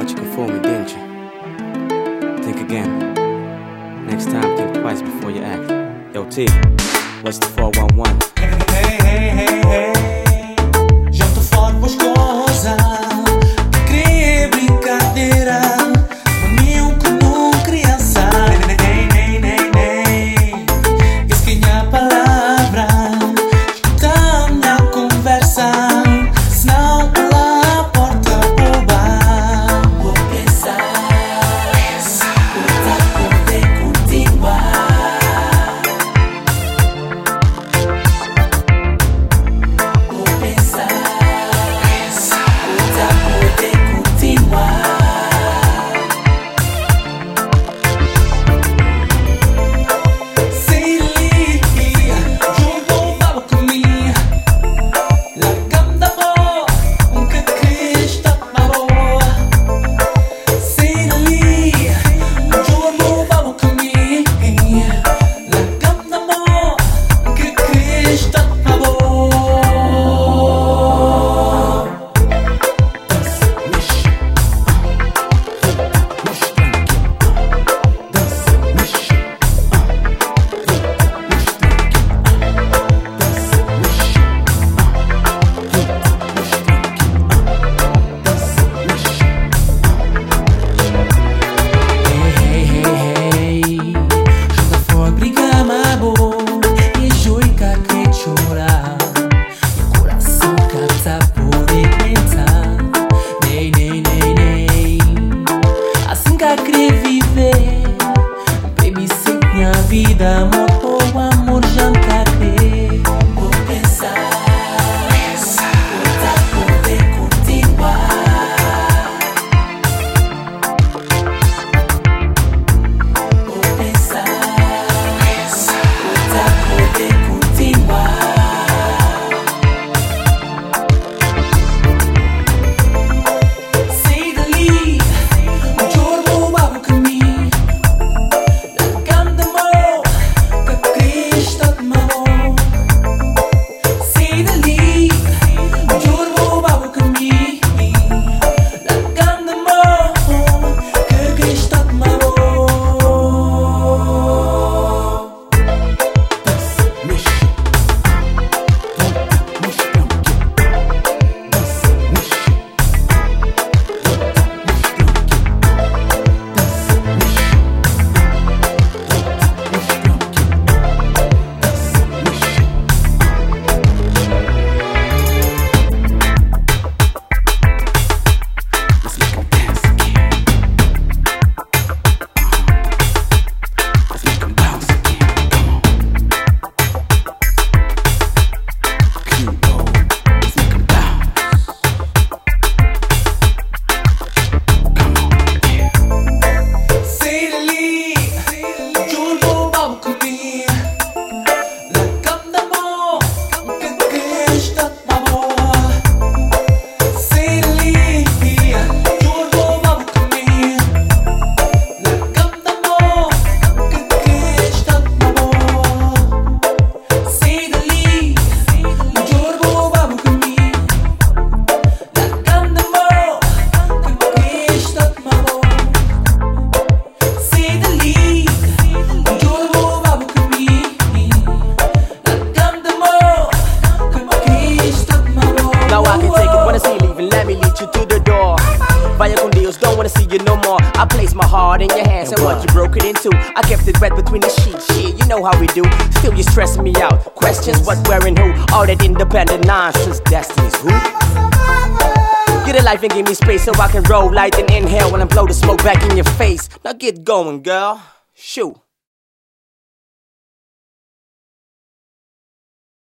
thought you could fool me, didn't you? Think again. Next time, think twice before you act. Yo, T, what's the 411? Hey, hey, hey, hey, hey. da moto, amor já Stadt I placed my heart in your hands and what you broke it into. I kept it red between the sheets. Yeah, you know how we do. Still, you stress me out. Questions what, where, and who. All that independent nonsense. Destiny's who? Get a life and give me space so I can roll light and inhale when I blow the smoke back in your face. Now get going, girl. Shoot.